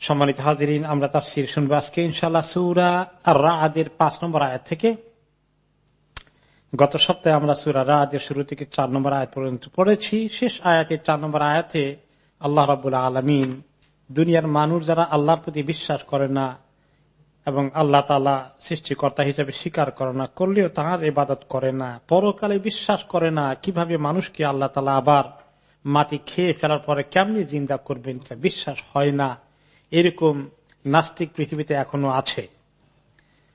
সম্মানিত আমরা তাফসির শুনব আজকে ইনশাল্লাহ সুরা আর পাঁচ নম্বর আয়াত থেকে। গত সপ্তাহে আমরা সুরা রাদের শুরু থেকে চার নম্বর আয়াত পর্যন্ত পড়েছি। শেষ আয়াতের চার নম্বর আয়াতে আল্লাহ রাবুল আলমিন, দুনিয়ার মানুষ যারা আল্লাহর প্রতি বিশ্বাস করে না এবং আল্লাহ তালা সৃষ্টিকর্তা হিসেবে স্বীকার করে না, করলেও তাহার ইবাদত করে না, পরকালে বিশ্বাস করে না কীভাবে মানুষকে আল্লাহ তালা আবার মাটি খেয়ে ফেলার পরে কেমনি জিন্দা করবেন বিশ্বাস হয় না। এরকম নাস্তিক পৃথিবীতে এখনও আছে।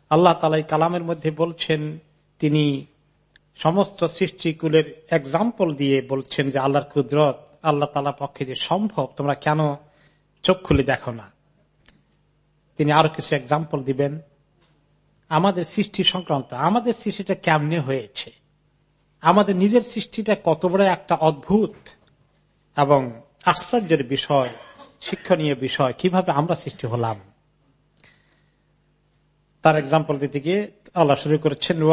আল্লাহ তালা কালামের মধ্যে বলছেন, তিনি সমস্ত সৃষ্টিকুলের এক্সাম্পল দিয়ে বলছেন যে আল্লাহর কুদরত, আল্লাহ তালা পক্ষে যে সম্ভব, তোমরা কেন চোখ খুলে দেখো না? তিনি আরও কিছু এক্সাম্পল দিবেন। আমাদের সৃষ্টি সংক্রান্ত, আমাদের সৃষ্টিটা কেমনে হয়েছে? আমাদের নিজের সৃষ্টিটা কত বড় একটা অদ্ভুত এবং আশ্চর্যের বিষয়, শিক্ষণীয় বিষয়, কীভাবে আমরা সৃষ্টি হলাম। তার এক্সাম্পল দিতে গিয়ে আল্লাহ শুরু করেছেন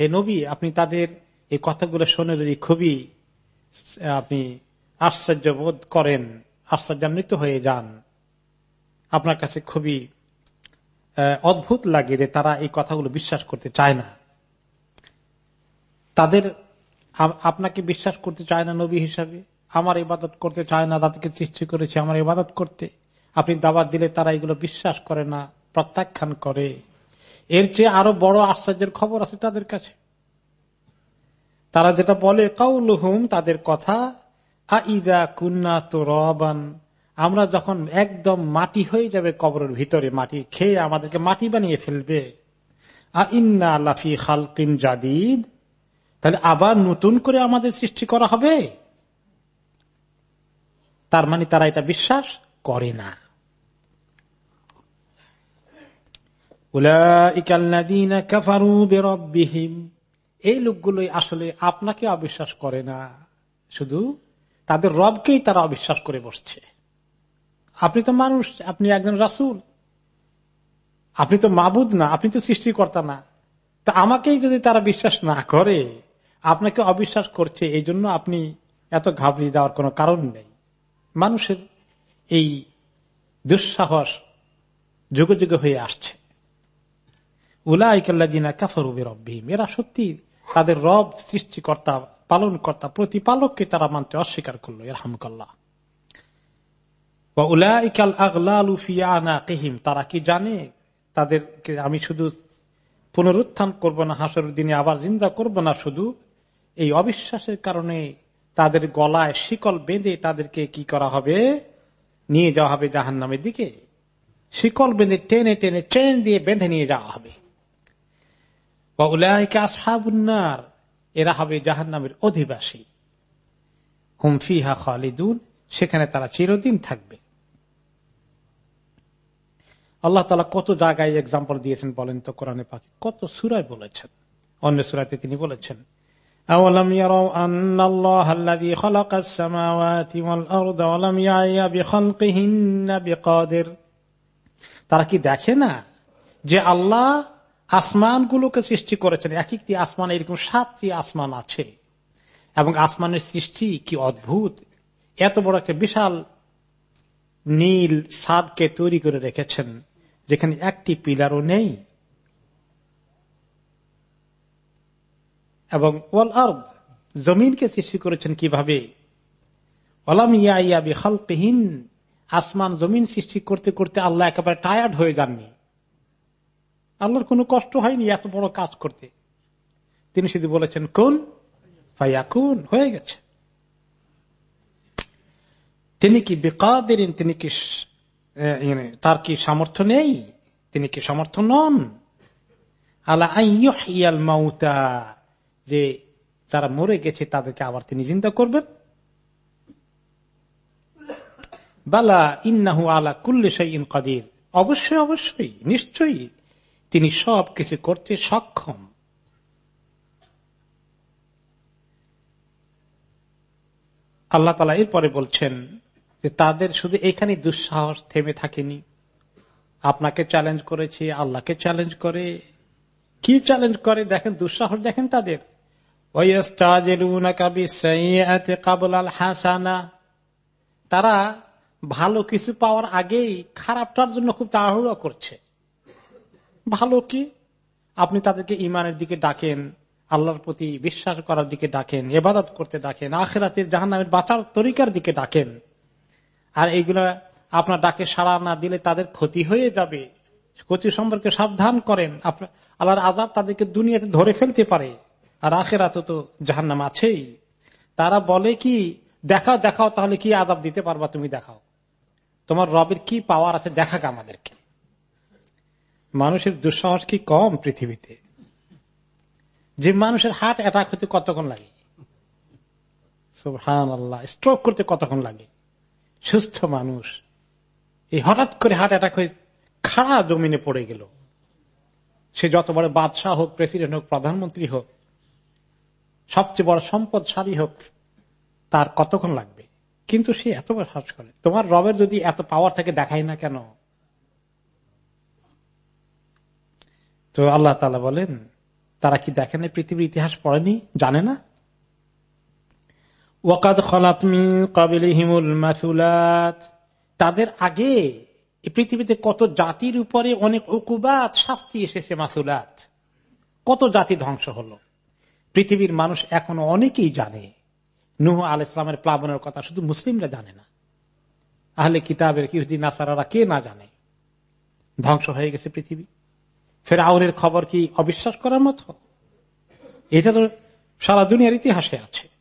হে নবী, আপনি তাদের এই কথাগুলো শুনে যদি খুবই আপনি আশ্চর্য বোধ করেন, আশ্চর্যান্বিত হয়ে যান। আপনার কাছে খুবই অদ্ভুত লাগে যে তারা এই কথাগুলো বিশ্বাস করতে চায় না। তাদের আপনাকে বিশ্বাস করতে চায় না নবী হিসাবে, আমার ইবাদত করতে চায় না, তাদেরকে সৃষ্টি করেছে আমার ইবাদত করতে। আপনি দাবাত দিলে তারা এগুলো বিশ্বাস করে না, প্রত্যাখ্যান করে। এর চেয়ে আরও বড় আশ্চর্যের খবর আছে তাদের কাছে। তারা যেটা বলে কাউল হুম তাদের কথা আইদা কুন্না তো রবান আমরা যখন একদম মাটি হয়ে যাবে কবরের ভিতরে, মাটি খেয়ে আমাদেরকে মাটি বানিয়ে ফেলবে। ইন্না লাফি খালকিন জাদিদ। তাহলে আবার নতুন করে আমাদের সৃষ্টি করা হবে? তার মানে তারা এটা বিশ্বাস করে না। এই লোকগুলোই আসলে আপনাকে অবিশ্বাস করে না। শুধু তাদের রবকেই তারা অবিশ্বাস করে বসছে। আপনি তো মানুষ, আপনি একজন রাসুল। আপনি তো মাবুদ না, আপনি তো সৃষ্টিকর্তা না। তা আমাকেই যদি তারা বিশ্বাস না করে, আপনাকে অবিশ্বাস করছে, এই জন্য আপনি এত ঘাবড়িয়ে দেওয়ার কোন কারণ নেই। মানুষের এই দুঃসাহস যুগে যুগে হয়ে আসছে। উলাইকাল্লাদিনা কাফরুবি রব্বিম এরা সত্যি তাদের রব, সৃষ্টিকর্তা, পালনকর্তা, প্রতিপালককে তারা মানতে অস্বীকার করল এরহামকাল্লাহ তারা কি জানে? তাদেরকে আমি শুধু পুনরুত্থান করব না হাসর দিনে আবার জিন্দা করব না, শুধু এই অবিশ্বাসের কারণে তাদের গলায় শিকল বেঁধে তাদেরকে কি করা হবে? নিয়ে যাওয়া হবে জাহান নামের দিকে। শিকল বেঁধে টেনে টেনে চেন দিয়ে বেঁধে নিয়ে যাওয়া হবে। আসহাবুন্নার এরা হবে জাহান নামের অধিবাসী হুমফিহা খালিদুন, সেখানে তারা চিরদিন থাকবে। আল্লাহ তালা কত জায়গায় এক্সাম্পল দিয়েছেন বলেন তো কোরআনে পাখি কত সুরায় বলেছেন অন্য সুরাতে তিনি বলেছেন أولم يروا أن الله الذي خلق السماوات والأرض ولم يعي بخلقهن بقادر তারা কি দেখে না যে আল্লাহ আসমানগুলোকে সৃষ্টি করেছেন এক একটি আসমান এরকম সাতটি আসমান আছে এবং আসমানের সৃষ্টি কি অদ্ভুত এত বড় একটা বিশাল নীল সাদকে তৈরি করে রেখেছেন যেখানে একটি পিলারও নেই। এবং ওয়াল আর্দ, জমিনকে সৃষ্টি করেছেন কীভাবে? খালকহীন আসমান জমিন সৃষ্টি করতে করতে আল্লাহ একেবারে টায়ার্ড হয়ে যাননি। আল্লাহর কোনো কষ্ট হয়নি এত বড় কাজ করতে। তিনি শুধু বলেছেন, কোন কোন হয়ে গেছে। তিনি কি বেকাদের তিনি কি তার কি সামর্থ্য নেই? তিনি কি সমর্থ নন? আল্লাহ মাউতা, যে যারা মরে গেছে তাদেরকে আবার তিনি চিন্তা করবেন? বালা ইন্নাহু আলা কুল্লে ইন কাদির। অবশ্যই অবশ্যই, নিশ্চয়ই তিনি সব কিছু করতে সক্ষম। আল্লাহ তালা এরপরে বলছেন তাদের শুধু এখানে দুঃসাহস থেমে থাকেনি। আপনাকে চ্যালেঞ্জ করেছে, আল্লাহকে চ্যালেঞ্জ করে। কি চ্যালেঞ্জ করে? দেখেন, দুঃসাহস দেখেন তাদের। তারা ভালো কিছু পাওয়ার আগেই খারাপটার জন্য খুব তাড়াহুড়ো করছে। ভালো কি? আপনি তাদেরকে ইমানের দিকে ডাকেন, আল্লাহর প্রতি বিশ্বাস করার দিকে ডাকেন এবাদত করতে ডাকেন, আখেরাতের জাহান নামের বাঁচার তরিকার দিকে ডাকেন। আর এইগুলা আপনার ডাকে সাড়া না দিলে তাদের ক্ষতি হয়ে যাবে। ক্ষতি সম্পর্কে সাবধান করেন। আল্লাহর আজাব তাদেরকে দুনিয়াতে ধরে ফেলতে পারে, আর আখেরাতে তো জাহান নাম আছেই। তারা বলে কি, দেখাও দেখাও, তাহলে কি আজাব দিতে পারবা তুমি দেখাও। তোমার রবের কি পাওয়ার আছে দেখাক আমাদেরকে। মানুষের দুঃসাহস কি কম পৃথিবীতে? যে মানুষের হার্ট অ্যাটাক হতে কতক্ষণ লাগে? হান আল্লাহ স্ট্রোক করতে কতক্ষণ লাগে? সুস্থ মানুষ। এই হঠাৎ করে হার্ট অ্যাটাক হয়ে খাড়া জমিনে পড়ে গেল। সে যত বড় বাদশাহ হোক, প্রেসিডেন্ট হোক, প্রধানমন্ত্রী হোক, সবচেয়ে বড় সম্পদশালী হোক, তার কতক্ষণ লাগবে? কিন্তু সে এত সাহস করে। তোমার রবের যদি এত পাওয়ার থাকে, দেখাই না কেন? তো আল্লাহ তালা বলেন, তারা কি দেখেন পৃথিবীর ইতিহাস পড়েনি? জানে না? ওয়াকাদ খলাতমি কাবিল হিমুল মাসুলাত। তাদের আগে পৃথিবীতে কত জাতির উপরে অনেক উকুবাত শাস্তি এসেছে মাসুলাত। কত জাতি ধ্বংস হলো। পৃথিবীর মানুষ এখনও অনেকেই জানে। নুহ আল ইসলামের প্লাবনের কথা শুধু মুসলিমরা জানে না। আহলে কিতাবের কিহুদ্দিন নাসারারা কে না জানে? ধ্বংস হয়ে গেছে পৃথিবী। ফের আউনের খবর কি অবিশ্বাস করার মতো? এটা তো সারা দুনিয়ার ইতিহাসে আছে।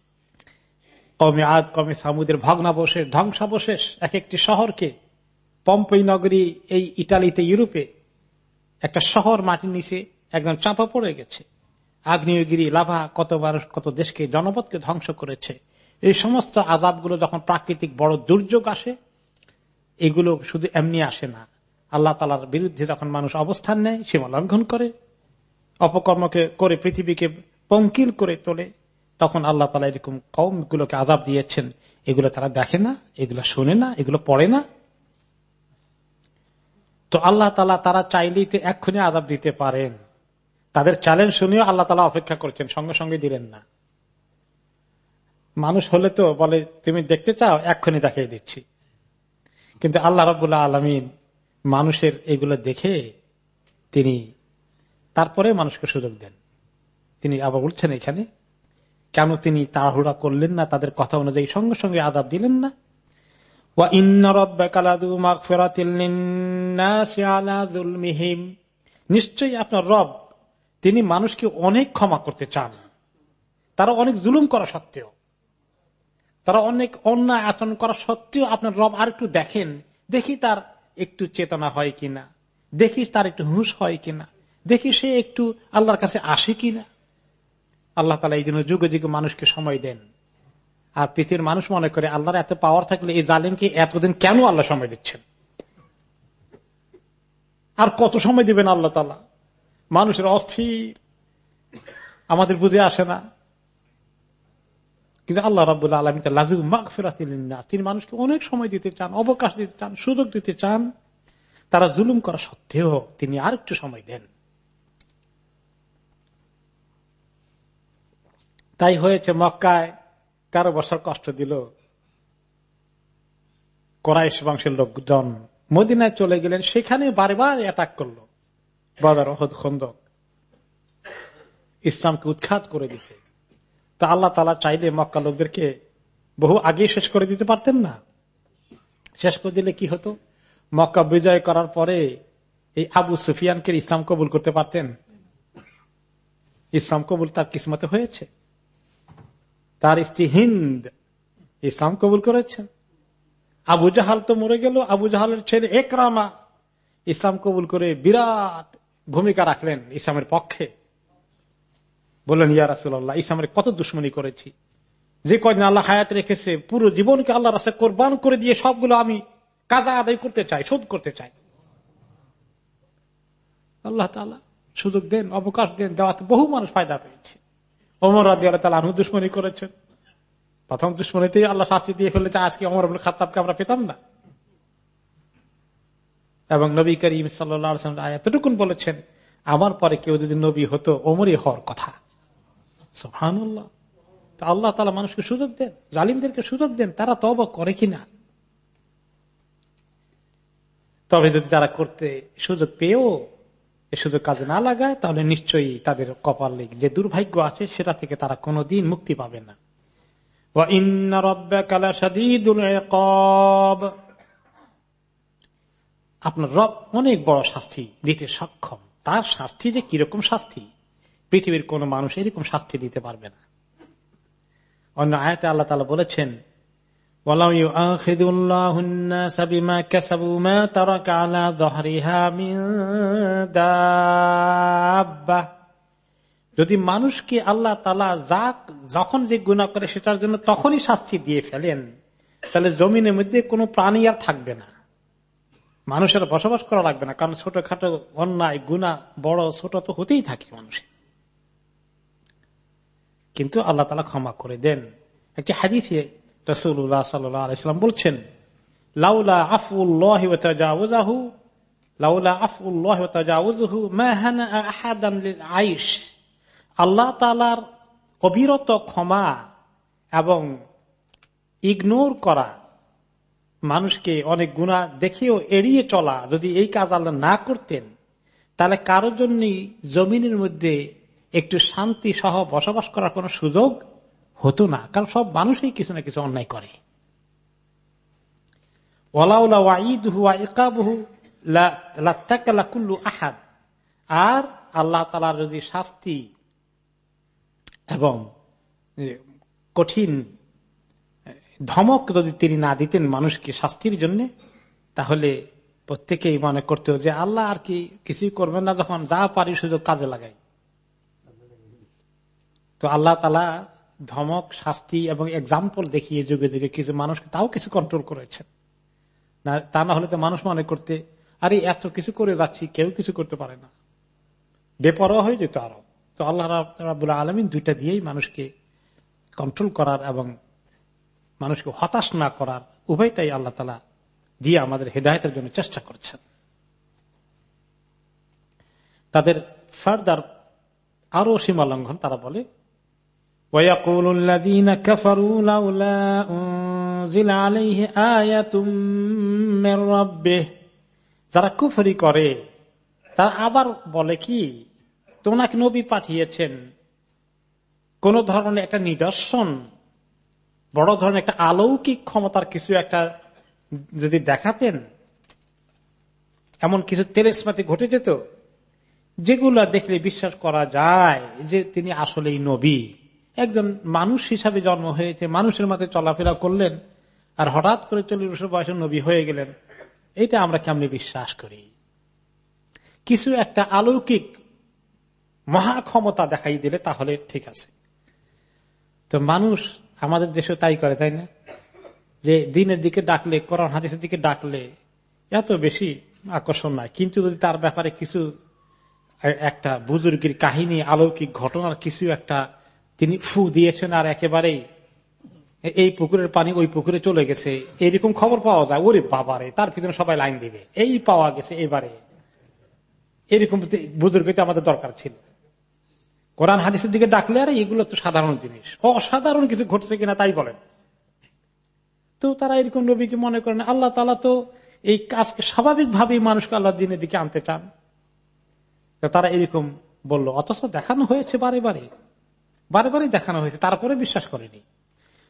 কমে আদ কমে সামুদের ভগ্নাবশেষ, ধ্বংসাবশেষ এক একটি শহরকে পম্পই নগরী এই ইটালিতে, ইউরোপে একটা শহর মাটির নিচে একদম চাপা পড়ে গেছে। আগ্নেয়গিরি, লাভা কতবার কত দেশকে, জনপদকে ধ্বংস করেছে। এই সমস্ত আজাবগুলো যখন প্রাকৃতিক বড় দুর্যোগ আসে, এগুলো শুধু এমনি আসে না। আল্লাহ তালার বিরুদ্ধে যখন মানুষ অবস্থান নেয়, সীমা লঙ্ঘন করে, অপকর্মকে করে, পৃথিবীকে পঙ্কিল করে তোলে তখন আল্লাহ তালা এরকম কম গুলোকে আজাব দিয়েছেন। এগুলো তারা দেখে না, এগুলো শোনে না, এগুলো পড়ে না। তো আল্লাহ তালা তারা চাইলেই তো এক্ষুনি আজাব দিতে পারেন। তাদের চ্যালেঞ্জ শুনেও আল্লাহ তালা অপেক্ষা করছেন, সঙ্গে সঙ্গে দিলেন না। মানুষ হলে তো বলে, তুমি দেখতে চাও, এক্ষুনি দেখিয়ে দিচ্ছি। কিন্তু আল্লাহ রবুল্লাহ আলমিন মানুষের এগুলো দেখে তিনি তারপরে মানুষকে সুযোগ দেন। তিনি আবার বলছেন এখানে। কেন তিনি তাড়াহুড়া করলেন না? তাদের কথা অনুযায়ী সঙ্গে সঙ্গে আদাব দিলেন না। নিশ্চয়ই আপনার রব, তিনি মানুষকে অনেক ক্ষমা করতে চান। তারা অনেক জুলুম করা সত্ত্বেও, তারা অনেক অন্যায় আচরণ করা সত্ত্বেও আপনার রব আর একটু দেখেন, দেখি তার একটু চেতনা হয় কিনা, দেখি তার একটু হুঁশ হয় কিনা, দেখি সে একটু আল্লাহর কাছে আসে কিনা। আল্লাহ তালা এই জন্য যুগে যুগে মানুষকে সময় দেন। আর পৃথিবীর মানুষ মনে করে, আল্লাহর এত পাওয়ার থাকলে এই জালিমকে এতদিন কেন আল্লাহ সময় দিচ্ছেন? আর কত সময় দিবেন আল্লাহ তালা মানুষের অস্থির। আমাদের বুঝে আসে না। কিন্তু আল্লাহ রাবুল্লাহ আলমী লাজু মাক ফেরাতিলেন না তিনি মানুষকে অনেক সময় দিতে চান, অবকাশ দিতে চান, সুযোগ দিতে চান। তারা জুলুম করা সত্ত্বেও তিনি আর একটু সময় দেন। তাই হয়েছে মক্কায় তেরো বছর কষ্ট দিল। কোরআশ বংশের লোকজন মদিনায় চলে গেলেন, সেখানে বারবার অ্যাটাক করল। বাদার অহদ খন্দক ইসলামকে উৎখাত করে দিতে। তা আল্লাহ তালা চাইলে মক্কা লোকদেরকে বহু আগে শেষ করে দিতে পারতেন না। শেষ করে দিলে কি হতো? মক্কা বিজয় করার পরে এই আবু সুফিয়ানকে ইসলাম কবুল করতে পারতেন। ইসলাম কবুল তার কিসমতে হয়েছে। তার স্ত্রী হিন্দ ইসলাম কবুল করেছেন আবু জাহাল তো মরে গেল, আবু জাহালের ছেলে একরামা ইসলাম কবুল করে বিরাট ভূমিকা রাখলেন ইসলামের পক্ষে। বললেন, ইয়া রাসুল্লাহ ইসলামের কত দুশ্মনী করেছি। যে কদিন আল্লাহ হায়াত রেখেছে, পুরো জীবনকে আল্লাহ রাস্তা কোরবান করে দিয়ে সবগুলো আমি কাজা আদায় করতে চাই, শোধ করতে চাই। আল্লাহ সুযোগ দেন, অবকাশ দেন, দেওয়াতে বহু মানুষ ফায়দা পেয়েছে। অমর রাজি আল্লাহ তালা দুশ্মনী করেছেন। প্রথম দুশ্মনীতেই আল্লাহ শাস্তি দিয়ে ফেললে আজকে অমর আবুল খাতাবকে আমরা পেতাম না। এবং নবী করিম সাল্লাম এতটুকুন বলেছেন, আমার পরে কেউ যদি নবী হতো, ওমরই হওয়ার কথা। সুহানুল্লাহ আল্লাহ তালা মানুষকে সুযোগ দেন, জালিমদেরকে সুযোগ দেন, তারা তব করে কিনা? তবে যদি তারা করতে সুযোগ পেয়েও সুযোগ কাজে না লাগায়, তাহলে নিশ্চয়ই তাদের কপাল যে দুর্ভাগ্য আছে, সেটা থেকে তারা কোনোদিন মুক্তি পাবে না। আপনার রব অনেক বড় শাস্তি দিতে সক্ষম। তার শাস্তি যে কীরকম শাস্তি? পৃথিবীর কোন মানুষ এরকম শাস্তি দিতে পারবে না। অন্য আয়তে আল্লাহ তালা বলেছেন যদি মানুষকে আল্লাহ তালা যা, যখন যে গুণা করে সেটার জন্য তখনই শাস্তি দিয়ে ফেলেন, তাহলে জমিনের মধ্যে কোনো প্রাণী আর থাকবে না। মানুষের বসবাস করা লাগবে না, কারণ ছোটখাটো অন্যায় গুণা বড়, ছোট তো হতেই থাকে মানুষের। কিন্তু আল্লাহ তালা ক্ষমা করে দেন। একটি হাদিসে রসুল্লাহ সাল্লাম বলছেন, লাউলা আফুল্লাহ লাউলা আফুল্লাহ আইস আল্লাহ তালার অবিরত ক্ষমা এবং ইগনোর করা মানুষকে অনেক গুণা দেখেও এড়িয়ে চলা, যদি এই কাজ আল্লাহ না করতেন, তাহলে কারোর জন্যই জমিনের মধ্যে একটু শান্তি সহ বসবাস করার কোন সুযোগ হতো না। কারণ সব মানুষই কিছু না কিছু অন্যায় করে। আহাদ। আর আল্লাহ তালার যদি শাস্তি এবং কঠিন ধমক যদি তিনি না দিতেন মানুষকে শাস্তির জন্য, তাহলে প্রত্যেকেই মনে করতে যে আল্লাহ আর কি কিছুই করবেন না, যখন যা পারি সুযোগ কাজে লাগাই। তো আল্লাহ তালা ধমক, শাস্তি এবং এক্সাম্পল দেখিয়ে যুগে যুগে কিছু মানুষকে তাও কিছু কন্ট্রোল করেছেন তা না হলে তো মানুষ মনে করতে, আরে, এত কিছু করে যাচ্ছি, কেউ কিছু করতে পারে না। বেপরোয়া হয়ে যেত আরও। তো আল্লাহ রাবুল আলমিন দুইটা দিয়েই মানুষকে কন্ট্রোল করার এবং মানুষকে হতাশ না করার উভয়টাই আল্লাহ তালা দিয়ে আমাদের হেদায়তের জন্য চেষ্টা করছেন। তাদের ফার্দার আরও সীমা লঙ্ঘন তারা বলে যারা কুফরি করে, তারা আবার বলে কি, তোমাকে নবী পাঠিয়েছেন। কোন ধরনের একটা নিদর্শন, বড় ধরনের একটা আলৌকিক ক্ষমতার কিছু একটা যদি দেখাতেন, এমন কিছু তেলেসমাতি ঘটে যেত, যেগুলো দেখলে বিশ্বাস করা যায় যে তিনি আসলেই নবী। একজন মানুষ হিসাবে জন্ম হয়েছে, মানুষের মধ্যে চলাফেরা করলেন, আর হঠাৎ করে চল্লিশ বছর বয়সের নবী হয়ে গেলেন, এটা আমরা কেমনি বিশ্বাস করি? কিছু একটা আলৌকিক মহা ক্ষমতা দেখাই দিলে তাহলে ঠিক আছে। তো মানুষ আমাদের দেশে তাই করে, তাই না? যে দিনের দিকে ডাকলে করোনা হাদিসের দিকে ডাকলে এত বেশি আকর্ষণ নাই। কিন্তু যদি তার ব্যাপারে কিছু একটা বুজুর্গের কাহিনী আলৌকিক ঘটনার কিছু একটা তিনি ফু দিয়েছেন আর একেবারেই এই পুকুরের পানি ওই পুকুরে চলে গেছে। এইরকম খবর পাওয়া যায়। ওরে বাবারে, তার পিছনে সবাই লাইন দিবে। এই পাওয়া গেছে এবারে। এরকম বুজুর্গ আমাদের দরকার ছিল। কোরআন হাদিসের দিকে ডাকলে আর এগুলো তো সাধারণ জিনিস। অসাধারণ কিছু ঘটছে কিনা তাই বলেন। তো তারা এরকম নবীকে মনে করেন, আল্লাহ তালা তো এই কাজকে স্বাভাবিকভাবেই মানুষকে আল্লাহ দিনের দিকে আনতে চান। তারা এরকম বলল, অথচ দেখানো হয়েছে বারে বারে। বারে বারে দেখানো হয়েছে, তারপরে বিশ্বাস করেনি।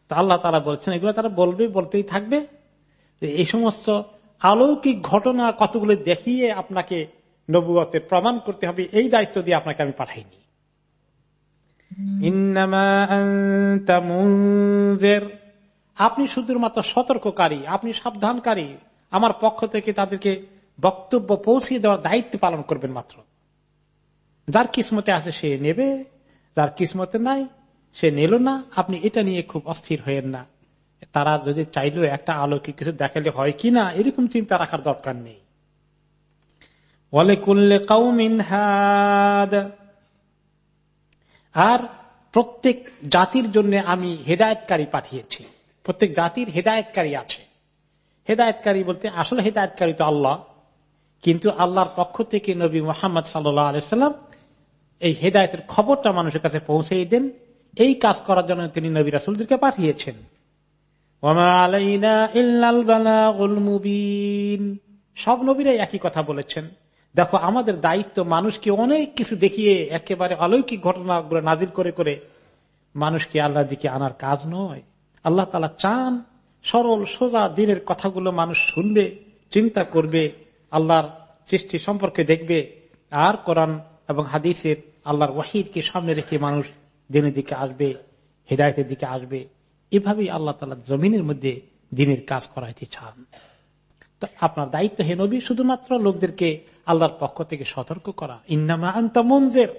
তো আল্লাহ তারা বলছেন, এগুলো তারা বলবে, বলতেই থাকবে। এই সমস্ত আলৌকিক ঘটনা কতগুলো দেখিয়ে আপনাকে নবুয়তে প্রমাণ করতে হবে, এই দায়িত্ব দিয়ে আপনাকে আমি পাঠাইনি। আপনি শুধুমাত্র সতর্ককারী, আপনি সাবধানকারী। আমার পক্ষ থেকে তাদেরকে বক্তব্য পৌঁছে দেওয়ার দায়িত্ব পালন করবেন মাত্র। যার কিসমতে আছে সে নেবে। যার কিসমতে নাই, সে নিল না, আপনি এটা নিয়ে খুব অস্থির হয়েন না। তারা যদি চাইলেও একটা আলোকে কিছু দেখালে হয় কি না, এরকম চিন্তা রাখার দরকার নেই। আর প্রত্যেক জাতির জন্য আমি হেদায়তকারী পাঠিয়েছি। প্রত্যেক জাতির হেদায়তকারী আছে। হেদায়তকারী বলতে আসলে হেদায়তকারী তো আল্লাহ। কিন্তু আল্লাহর পক্ষ থেকে নবী মোহাম্মদ আলাইসাল্লাম এই হেদায়তের খবরটা মানুষের কাছে পৌঁছে দেন। এই কাজ করার জন্য তিনি নবী রাসুলদেরকে পাঠিয়েছেন। সব নবীরাই একই কথা বলেছেন। দেখো, আমাদের দায়িত্ব মানুষকে অনেক কিছু দেখিয়ে একেবারে অলৌকিক ঘটনাগুলো নাজির করে করে মানুষকে আল্লাহ দিকে আনার কাজ নয়। আল্লাহ তালা চান সরল, সোজা দিনের কথাগুলো মানুষ শুনবে, চিন্তা করবে, আল্লাহর সৃষ্টি সম্পর্কে দেখবে। আর কোরআন এবং হাদিসের আল্লাহর ওয়াহিদকে সামনে রেখে মানুষ দিনের দিকে আসবে, হৃদায়তের দিকে আসবে। এভাবেই আল্লাহ তালা জমিনের মধ্যে দিনের কাজ করাইতে চান। তো আপনার দায়িত্ব হে নবী, শুধুমাত্র লোকদেরকে আল্লাহর পক্ষ থেকে সতর্ক করা। ইন্নামা আন্ত মঞ্জের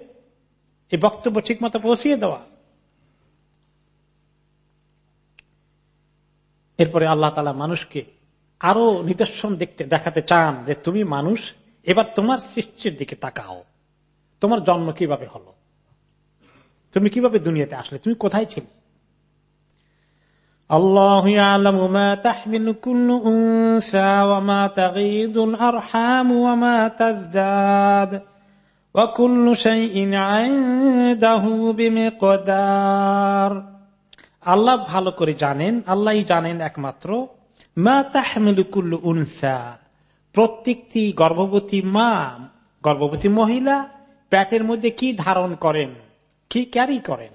এই বক্তব্য ঠিক মতো পৌঁছিয়ে দেওয়া। এরপরে আল্লাহ তালা মানুষকে আরও নিদর্শন দেখতে, দেখাতে চান যে তুমি মানুষ, এবার তোমার সৃষ্টির দিকে তাকাও। তোমার জন্ম কীভাবে হলো? তুমি কীভাবে দুনিয়াতে আসলে? তুমি কোথায় ছিল? আল্লাহ ভালো করে জানেন আল্লাহ জানেন একমাত্র মা তাহমিলুকুল্লু উনসা। প্রত্যেকটি গর্ভবতী মা গর্ভবতী মহিলা প্যাটের মধ্যে কি ধারণ করেন? কি ক্যারি করেন?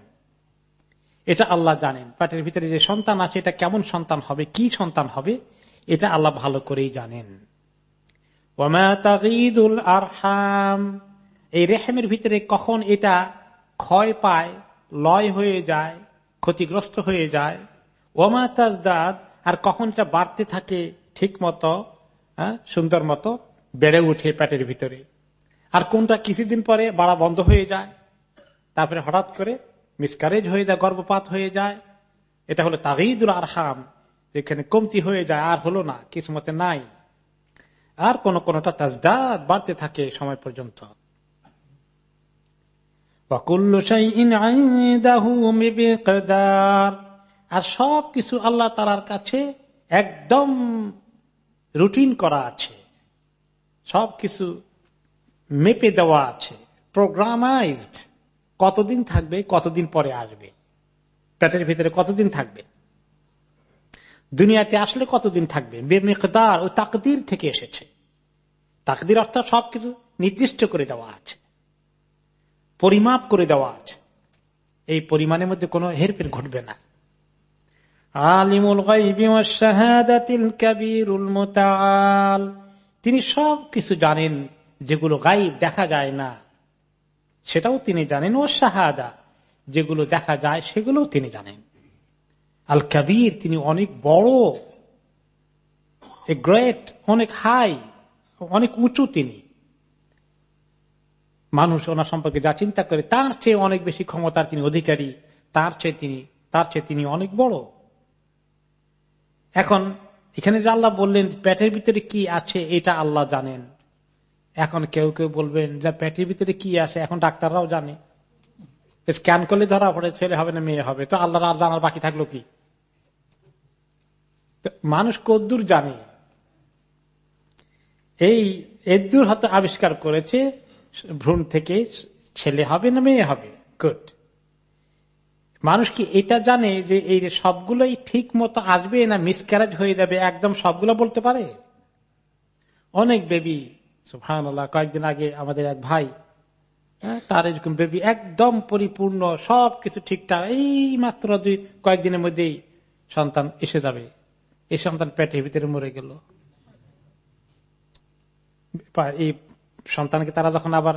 এটা আল্লাহ জানেন। প্যাটের ভিতরে যে সন্তান আছে, এটা কেমন সন্তান হবে? কি সন্তান হবে? এটা আল্লাহ ভালো করেই জানেন। আরহাম। এই রেহেমের ভিতরে কখন এটা ক্ষয় পায়, লয় হয়ে যায়, ক্ষতিগ্রস্ত হয়ে যায়? ওমা তাজদাদ, আর কখন এটা বাড়তে থাকে ঠিক মতো সুন্দর মতো বেড়ে উঠে প্যাটের ভিতরে। আর কোনটা কিছুদিন পরে বাড়া বন্ধ হয়ে যায়? তারপরে হঠাৎ করে মিসকারেজ হয়ে যায়, গর্ভপাত হয়ে যায়। এটা হলো তাগিদুল আরহাম, যেখানে কমতি হয়ে যায়, আর হলো না, কিসমতে নাই। আর কোন কোনটা তাজদাদ বাড়তে থাকে সময় পর্যন্ত। আর সব কিছু আল্লাহ তালার কাছে একদম রুটিন করা আছে। সব কিছু মেপে দেওয়া আছে। প্রোগ্রামাইজড কতদিন থাকবে, কতদিন পরে আসবে? পেটের ভিতরে কতদিন থাকবে? দুনিয়াতে আসলে কতদিন থাকবে? বেমেকদার ও তাকদির থেকে এসেছে। তাকদির অর্থাৎ সবকিছু নির্দিষ্ট করে দেওয়া আছে। পরিমাপ করে দেওয়া আছে। এই পরিমাণের মধ্যে কোনো হেরফের ঘটবে না। আলিমুল তিনি সব কিছু জানেন। যেগুলো গাইব দেখা যায় না, সেটাও তিনি জানেন। ও শাহাদা যেগুলো দেখা যায়, সেগুলোও তিনি জানেন। আল কাবির, তিনি অনেক বড় গ্রেট, অনেক হাই, অনেক উঁচু তিনি। মানুষ ওনার সম্পর্কে যা চিন্তা করে, তার চেয়ে অনেক বেশি ক্ষমতার তিনি অধিকারী, তার চেয়ে তিনি, তার চেয়ে তিনি অনেক বড়। এখন এখানে যে আল্লাহ বললেন, পেটের ভিতরে কি আছে, এটা আল্লাহ জানেন। এখন কেউ কেউ বলবেন যে পেটের ভিতরে কি আছে, এখন ডাক্তাররাও জানে। স্ক্যান করলে ধরা পড়ে, ছেলে হবে না, মেয়ে হবে। তো আল্লাহ আর জানার বাকি থাকল কি? মানুষ কদ্দুর জানে। এই এদ্দুর হয়তো আবিষ্কার করেছে, ভ্রূণ থেকে ছেলে হবে না, মেয়ে হবে। গুড মানুষ কি এটা জানে যে এই যে সবগুলোই ঠিক মতো আসবে না মিসক্যারেজ হয়ে যাবে, একদম সবগুলো বলতে পারে? অনেক বেবি সুফান কয়েকদিন আগে আমাদের এক ভাই হ্যাঁ, তার এরকম বেবি একদম পরিপূর্ণ সব কিছু ঠিকঠাক এই মাত্র দুই কয়েকদিনের মধ্যেই সন্তান এসে যাবে। এই সন্তান পেটের ভিতরে মরে গেল। এই সন্তানকে তারা যখন আবার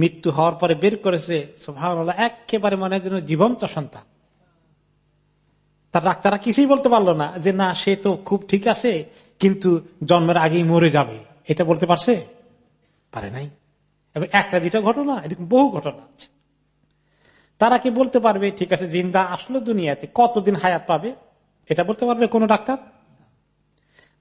মৃত্যু হওয়ার পরে বের করেছে সোভানুল্লাহ একেবারে মনে হয় যেন জীবন্ত সন্তান। তার ডাক্তাররা কিছুই বলতে পারল না যে না সে তো খুব ঠিক আছে কিন্তু জন্মের আগেই মরে যাবে। এটা বলতে পারছে? পারে নাই। এবং একটা দুটা ঘটনা এরকম বহু ঘটনা আছে। তারা কি বলতে পারবে ঠিক আছে জিন্দা আসলো দুনিয়াতে কতদিন হায়াত পাবে? এটা বলতে পারবে কোন ডাক্তার?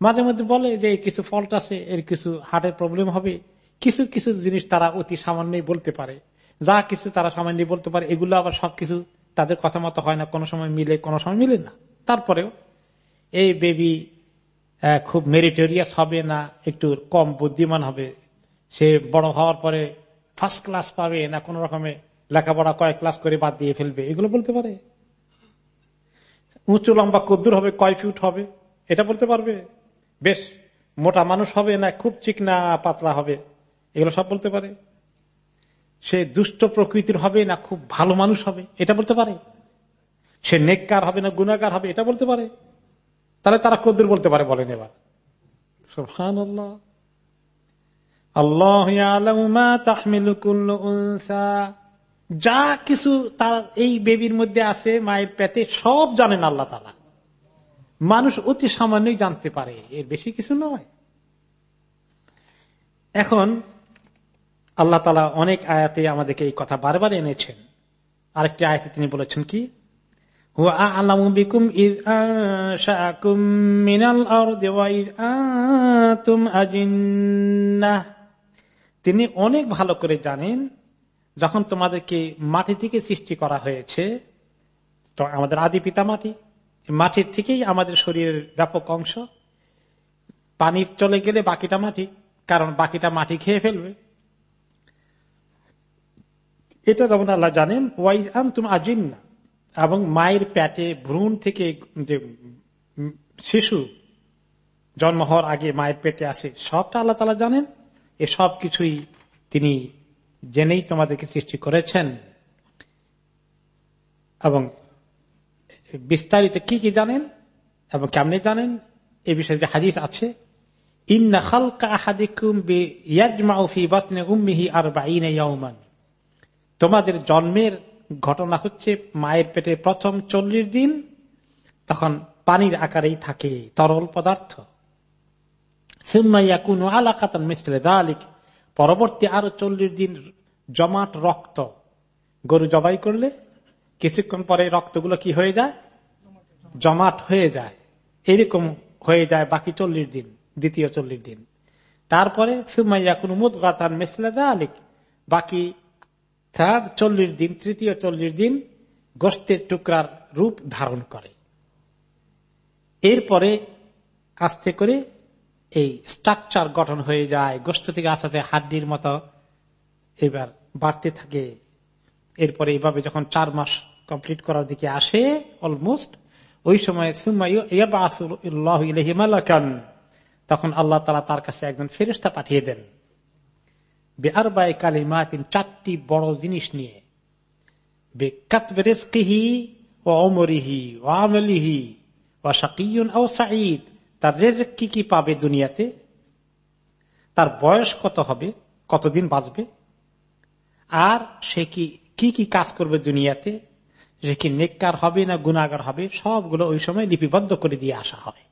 মাঝে মধ্যে বলে যে কিছু ফল্ট আছে এর কিছু হার্টের প্রবলেম হবে। কিছু কিছু জিনিস তারা অতি সামান্যই বলতে পারে। যা কিছু তারা সামান্য বলতে পারে এগুলো আবার সবকিছু তাদের কথা মতো হয় না কোনো সময় মিলে কোনো সময় মিলে না। তারপরেও এই বেবি খুব মেরিটোরিয়াস হবে না, একটু কম বুদ্ধিমান হবে। সে বড় হওয়ার পরে ফার্স্ট ক্লাস পাবে না, কোন রকমের লেখাপড়া কয়েক ক্লাস করে বাদ দিয়ে ফেলবে। এগুলো বলতে পারে। উঁচু লম্বা কদ্দুর হবে, কয় ফিট হবে, এটা বলতে পারবে? বেশ, মোটা মানুষ হবে না, খুব চিকনা, পাতলা হবে, এগুলো সব বলতে পারে। সে দুষ্ট প্রকৃতির হবে না, খুব ভালো মানুষ হবে, এটা বলতে পারে। সে নেককার হবে না গুণাকার হবে, এটা বলতে পারে। তাহলে তারা কদ্দুর বলতে পারে, বলেন এবার। যা কিছু তার এই বেবির মধ্যে আছে, মায়ের পেতে সব জানেন আল্লাহ তালা মানুষ অতি সামান্যই জানতে পারে, এর বেশি কিছু নয়। এখন আল্লাহ তালা অনেক আয়াতে আমাদেরকে এই কথা বারবার এনেছেন। আরেকটি আয়াতে তিনি বলেছেন কি? তিনি অনেক ভালো করে জানেন, যখন তোমাদেরকে মাটি থেকে সৃষ্টি করা হয়েছে, তো আমাদের আদি পিতা মাটি, মাটির থেকেই আমাদের শরীরের ব্যাপক অংশ। পানি চলে গেলে বাকিটা মাটি, কারণ বাকিটা মাটি খেয়ে ফেলবে। এটা যেমন আল্লাহ জানেন ওয়াই আম তুমি আজিন না এবং মায়ের প্যাটে ভ্রূণ থেকে যে শিশু জন্ম হওয়ার আগে মায়ের পেটে আসে, সবটা আল্লাহ তালা জানেন। এ সব কিছুই তিনি জেনেই তোমাদেরকে সৃষ্টি করেছেন। এবং বিস্তারিত কি কি জানেন এবং কেমনে জানেন, এ বিষয়ে যে হাদিস আছে তোমাদের জন্মের ঘটনা হচ্ছে মায়ের পেটে প্রথম চল্লিশ দিন, তখন পানির আকারেই থাকে তরল পদার্থ। পরবর্তী আরও চল্লিশ দিন জমাট রক্ত। গরু জবাই করলে কিছুক্ষণ পরে রক্তগুলো কি হয়ে যায়? জমাট হয়ে যায়। এরকম হয়ে যায় বাকি চল্লিশ দিন, দ্বিতীয় চল্লিশ দিন। তারপরে সুমাইয়া কোন মুদগাতান মেসলাদা আলিক বাকি থার্ড চল্লিশ দিন, তৃতীয় চল্লিশ দিন গোস্তের টুকরার রূপ ধারণ করে। এরপরে আস্তে করে এই স্ট্রাকচার গঠন হয়ে যায়। গোস্ত থেকে আস্তে আস্তে হাড্ডির মতো এবার বাড়তে থাকে। এরপরে এইভাবে যখন চার মাস কমপ্লিট করার দিকে আসে, অলমোস্ট, ওই সময় তখন আল্লাহ তালা তার কাছে একজন ফেরিস্তা পাঠিয়ে দেন। বেআর বাই কালিমা তিন চারটি বড় জিনিস নিয়ে বেকাতহি ও অমরিহি ও আমলিহি ও শাকিউন ও সাঈদ তার রেজেক কি কি পাবে দুনিয়াতে তার বয়স কত হবে কতদিন বাঁচবে? আর সে কি কি কি কাজ করবে দুনিয়াতে? সে কি নেককার হবে না গুণাগার হবে? সবগুলো ওই সময় লিপিবদ্ধ করে দিয়ে আসা হবে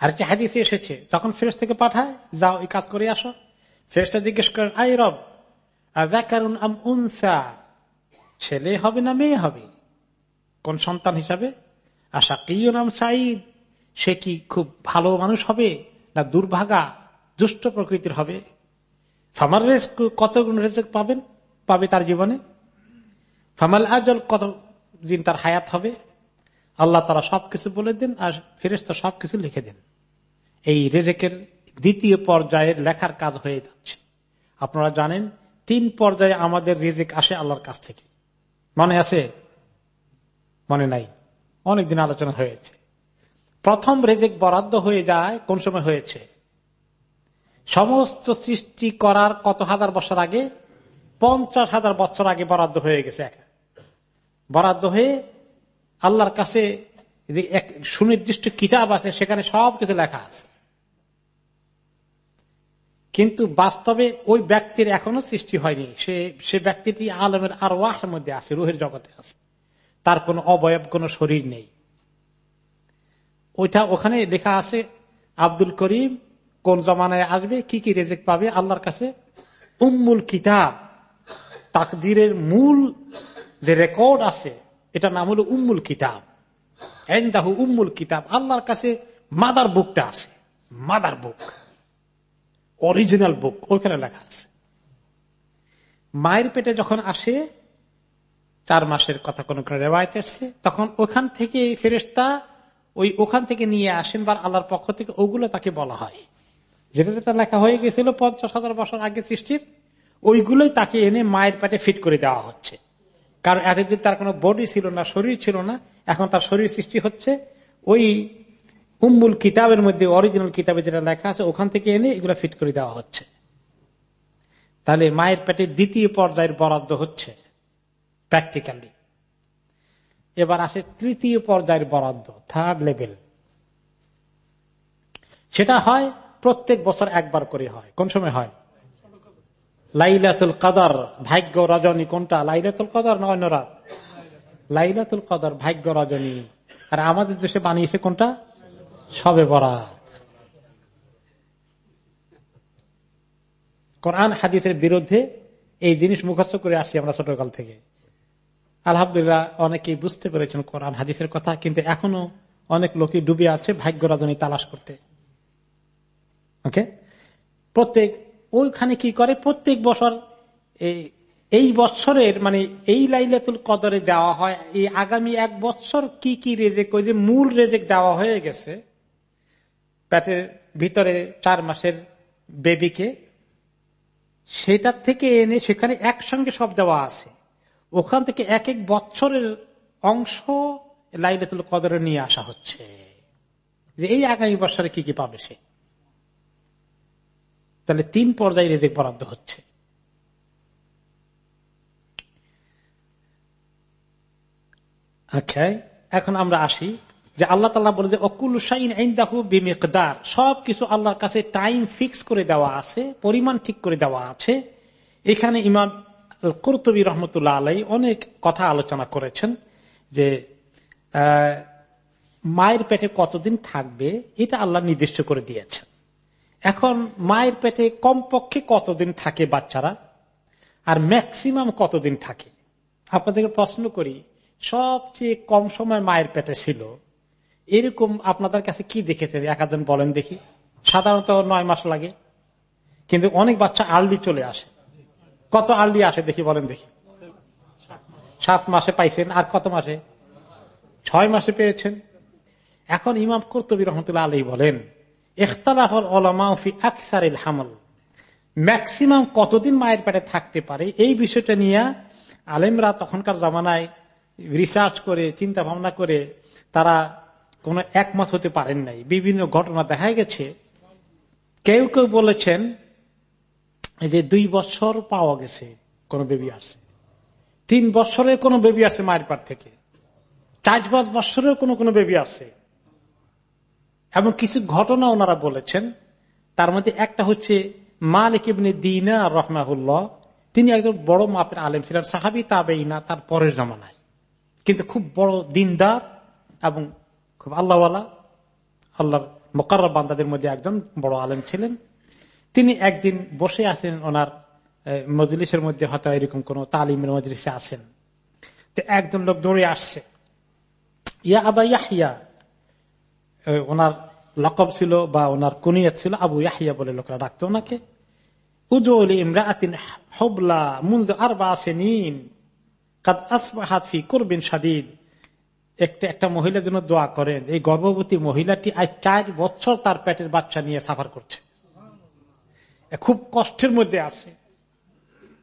আর একটি হাদিসে এসেছে, যখন ফেরত থেকে পাঠায়, যাও এই কাজ করে আসো। ফেরেস্তা জিজ্ঞেস করেন আই রব আম উনসা ছেলে হবে না মেয়ে হবে? কোন সন্তান হিসাবে? আশা কিও নাম সাইদ সে কি খুব ভালো মানুষ হবে না দুর্ভাগা, দুষ্ট প্রকৃতির হবে? ফামার রেস্ক কত গুণ রেজেক পাবেন, পাবে তার জীবনে? ফামাল আজল কত দিন তার হায়াত হবে? আল্লাহ তারা সবকিছু বলে দেন আর ফেরেস্তা সবকিছু লিখে দেন। এই রেজেকের দ্বিতীয় পর্যায়ের লেখার কাজ হয়ে যাচ্ছে। আপনারা জানেন, তিন পর্যায়ে আমাদের রেজেক আসে আল্লাহর কাছ থেকে। মনে আছে? মনে নাই। অনেকদিন আলোচনা হয়েছে। প্রথম রেজেক বরাদ্দ হয়ে যায়, কোন সময় হয়েছে? সমস্ত সৃষ্টি করার কত হাজার বছর আগে? পঞ্চাশ হাজার বছর আগে বরাদ্দ হয়ে গেছে বরাদ্দ হয়ে আল্লাহর কাছে এক সুনির্দিষ্ট কিতাব আছে, সেখানে সব কিছু লেখা আছে। কিন্তু বাস্তবে ওই ব্যক্তির এখনও সৃষ্টি হয়নি। সে সে ব্যক্তিটি আলমের আর ওয়াহের মধ্যে আছে, রুহের জগতে আছে। তার কোন অবয়ব, কোন শরীর নেই। ওইটা ওখানে লেখা আছে, আব্দুল করিম, কোন জমানায় আসবে, কি কি রেজেক পাবে? আল্লাহর কাছে উম্মুল কিতাব, তাকদিরের মূল যে রেকর্ড আছে এটা নাম হলো উম্মুল কিতাব। এন্দাহু উম্মুল কিতাব। আল্লাহর কাছে মাদার বুকটা আছে, মাদার বুক। অরিজিনাল বুক ওইখানে লেখা আছে। মায়ের পেটে যখন আসে, চার মাসের কথা কোন কোন রেওয়ায়ত এসছে তখন ওখান থেকে ফেরেস্তা ওই ওখান থেকে নিয়ে আসেন বা আল্লাহর পক্ষ থেকে, ওগুলো তাকে বলা হয়। যেটা যেটা লেখা হয়ে গেছিল পঞ্চাশ হাজার বছর আগে সৃষ্টির, ওইগুলোই তাকে এনে মায়ের পেটে ফিট করে দেওয়া হচ্ছে। কারণ এতদিন তার কোনো বডি ছিল না, শরীর ছিল না, এখন তার শরীর সৃষ্টি হচ্ছে। ওই উম্মুল কিতাবের মধ্যে অরিজিনাল কিতাবে যেটা লেখা আছে, ওখান থেকে এনে এগুলো ফিট করে দেওয়া হচ্ছে। তাহলে মায়ের পেটে দ্বিতীয় পর্যায়ের বরাদ্দ হচ্ছে প্র্যাকটিক্যালি এবার আসে তৃতীয় পর্যায়ের বরাদ্দ থার্ড লেভেল সেটা হয় প্রত্যেক বছর একবার করে হয়। কোন সময় হয়? লাইলাতুল কাদার, ভাগ্য রজনী কোনটা? লাইলাতুল কাদার না অন্য লাইলাতুল কাদার, ভাগ্য রজনী। আর আমাদের দেশে বানিয়েছে কোনটা? সবে বরাত। কোরআন হাদিসের বিরুদ্ধে এই জিনিস মুখস্থ করে আসি আমরা ছোটকাল থেকে। আলহামদুলিল্লাহ, অনেকেই বুঝতে পেরেছেন কোরআন হাদিসের কথা, কিন্তু এখনও অনেক লোকই ডুবে আছে ভাগ্য রজনী তালাশ করতে। ওকে? প্রত্যেক, ওইখানে কি করে? প্রত্যেক বছর এই বছরের মানে এই লাইলাতুল কদরে দেওয়া হয়, এই আগামী এক বছর কি কি রেজেক, ওই যে মূল রেজেক দেওয়া হয়ে গেছে পেটের ভিতরে চার মাসের বেবিকে সেটার থেকে এনে সেখানে একসঙ্গে সব দেওয়া আছে। ওখান থেকে এক এক বছরের অংশ লাইলাতুল কদরে নিয়ে আসা হচ্ছে। যে এই আগামী বছরে কি কি পাবে সে? তাহলে তিন পর্যায়ে রেজেক বরাদ্দ হচ্ছে। এখন আমরা আসি যে আল্লাহ তালা বলে যে অকুল সাইন আইন্দাহু বিমিকদার। সব কিছু আল্লাহর কাছে টাইম ফিক্স করে দেওয়া আছে, পরিমাণ ঠিক করে দেওয়া আছে। এখানে ইমাম কর্তবী রহমতুল্লাহ আলাই অনেক কথা আলোচনা করেছেন যে মায়ের পেটে কতদিন থাকবে, এটা আল্লাহ নির্দিষ্ট করে দিয়েছেন। এখন মায়ের পেটে কমপক্ষে কতদিন থাকে বাচ্চারা? আর ম্যাক্সিমাম কতদিন থাকে? আপনাদেরকে প্রশ্ন করি, সবচেয়ে কম সময় মায়ের পেটে ছিল এরকম আপনাদের কাছে কি দেখেছে? এক একজন বলেন দেখি। সাধারণত নয় মাস লাগে। কিন্তু অনেক বাচ্চা আর্লি চলে আসে। কত আর্লি আসে দেখি, বলেন দেখি। সাত মাসে পাইছেন, আর কত মাসে? ছয় মাসে পেয়েছেন। এখন ইমাম কর্তবী রহমতুল্লাহ আলী বলেন, ইখতালাফল ওলামাফি আকসারিল হামল। ম্যাক্সিমাম কতদিন মায়ের পেটে থাকতে পারে? এই বিষয়টা নিয়ে আলেমরা তখনকার জামানায় রিসার্চ করে চিন্তা ভাবনা করে তারা কোন একমত হতে পারেন নাই। বিভিন্ন ঘটনা দেখা গেছে। কেউ কেউ বলেছেন যে দুই বছর পাওয়া গেছে কোন বেবি আসে। তিন বছরে কোন বেবি আসে মায়ের পার থেকে। চার পাঁচ বছরেও কোন কোন বেবি আসে। এবং কিছু ঘটনা ওনারা বলেছেন। তার মধ্যে একটা হচ্ছে মালিক ইবনে দিনা রহমাহুল্লাহ। তিনি একজন বড় মাপের আলেম ছিলেন, সাহাবি তাবেইনা তার পরের জমানায়। কিন্তু খুব বড় দিনদার এবং খুব আল্লাহওয়ালা, আল্লাহর মোকার বান্দাদের মধ্যে একজন বড় আলেম ছিলেন। তিনি একদিন বসে আছেন ওনার মজলিসের মধ্যে, হয়তো এরকম কোন তালিমের মজলিসে আছেন। তো একজন লোক দৌড়ে আসছে। ইয়া আবা ইয়াহিয়া। ওনার লকব ছিল বা ওনার কুনিয়ত ছিল, আবু ইয়াহিয়া বলে লোকরা ডাকতো ওনাকে। উদৌল ইমরাতিন হবলা মুন্দ আর বা আসেনিন কাদ আসবাহাত ফি করবেন সাদিদ একটা একটা মহিলার জন্য দোয়া করেন, এই গর্ভবতী মহিলাটি আজ চার বছর তার পেটের বাচ্চা নিয়ে সাফার করছে। খুব কষ্টের মধ্যে আছে।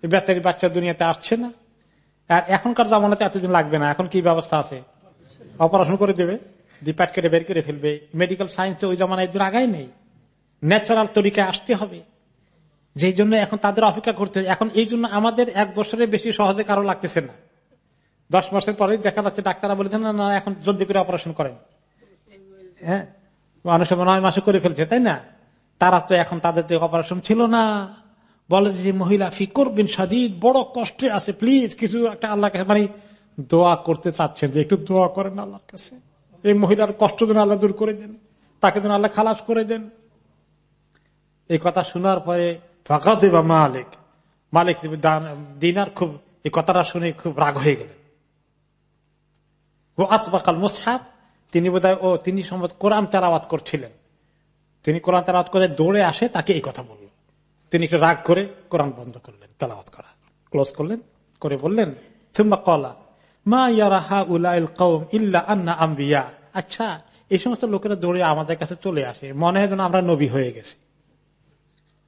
বেচারি বাচ্চা দুনিয়াতে আসছে না। আর এখনকার জামানাতে এতদিন লাগবে না। এখন কি ব্যবস্থা আছে? অপারেশন করে দেবে ডিপার্ট কেটে বের করে ফেলবে। মেডিকেল সায়েন্স তো ওই জামানায় একদিন আগাই নেই। ন্যাচারাল তরিকায় আসতে হবে। যেই জন্য এখন তাদের অপেক্ষা করতে এখন এই জন্য আমাদের এক বছরের বেশি সহজে কারও লাগতেছে না। দশ মাসের পরে দেখা যাচ্ছে ডাক্তাররা বলে না না, এখন জলদি করে অপারেশন করেন। হ্যাঁ? মানুষ নয় মাসে করে ফেলছে, তাই না? তারা তো এখন তাদের তো অপারেশন ছিল না। বলে যে মহিলা ফি করবেন সাদিদ, বড় কষ্টে আছে প্লিজ কিছু একটা আল্লাহ কাছে মানে দোয়া করতে চাচ্ছেন যে, একটু দোয়া করেন আল্লাহর কাছে। এই মহিলার কষ্ট যেন আল্লাহ দূর করে দেন, তাকে যেন আল্লাহ খালাস করে দেন। এই কথা শোনার পরে ফাঁকা দেবা মালিক। মালিক দিনার খুব, এই কথাটা শুনে খুব রাগ হয়ে গেলেন। আতবাকাল মুসহাব, তিনি বোধ ও তিনি সম্ভবত কোরআন তেরাওয়াত করছিলেন। তিনি কোরআন তেরাওয়াত করে দৌড়ে আসে, তাকে এই কথা বলল। তিনি একটু রাগ করে কোরআন বন্ধ করলেন, তেলাওয়াত করা। ক্লোজ করলেন, করে বললেন আচ্ছা এই সমস্ত লোকেরা দৌড়ে আমাদের কাছে চলে আসে, মনে হয় যেন আমরা নবী হয়ে গেছি।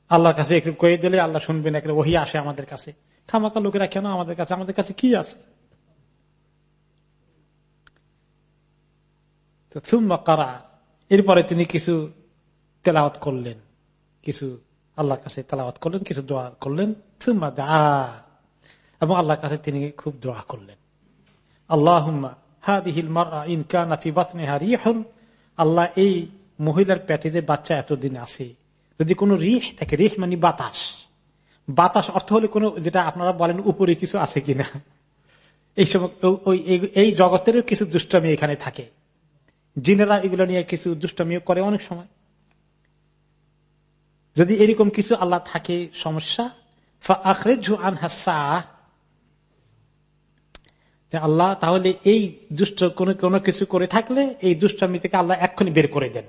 আল্লাহর কাছে একটু কয়ে দিলে আল্লাহ শুনবেন, একটা ওহি আসে আমাদের কাছে। খামাকা লোকেরা, কেন আমাদের কাছে? আমাদের কাছে কি আছে? তো থুম্বা কারা। এরপরে তিনি কিছু তেলাওয়াত করলেন। কিছু আল্লাহর কাছে তেলাওয়াত করলেন, কিছু দোয়া করলেন। থুম্বা দা এবং আল্লাহর কাছে তিনি খুব দোয়া করলেন। আল্লাহ আল্লাহ, এই মহিলার পেটে যে বাচ্চা এতদিন আছে, যদি কোন রিহ থাকে, রিহ মানে বাতাস। বাতাস অর্থ হলে কোন, যেটা আপনারা বলেন উপরে কিছু আছে কিনা। এই সময় এই জগতেরও কিছু দুষ্টমি এখানে থাকে। জিনেরা এগুলো নিয়ে কিছু দুষ্টমিও করে অনেক সময়। যদি এরকম কিছু আল্লাহ থাকে, সমস্যা? আল্লাহ তাহলে এই দুষ্ট কোন, কোনো কিছু করে থাকলে এই দুষ্টামি থেকে আল্লাহ এক্ষুনি বের করে দেন।